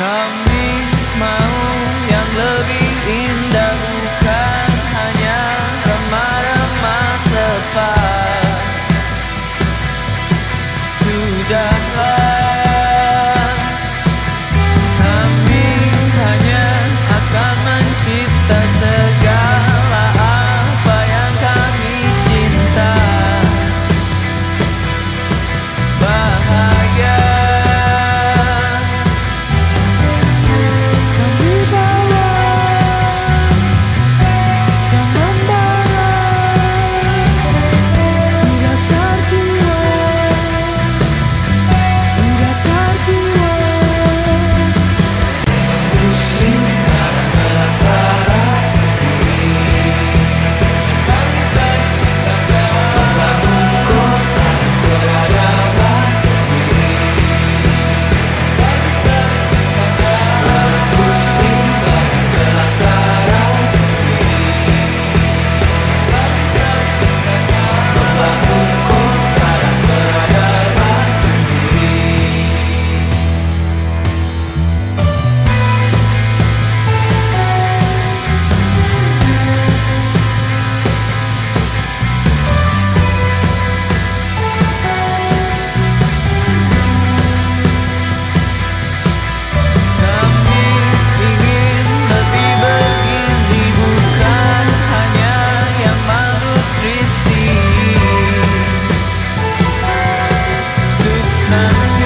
Kami distance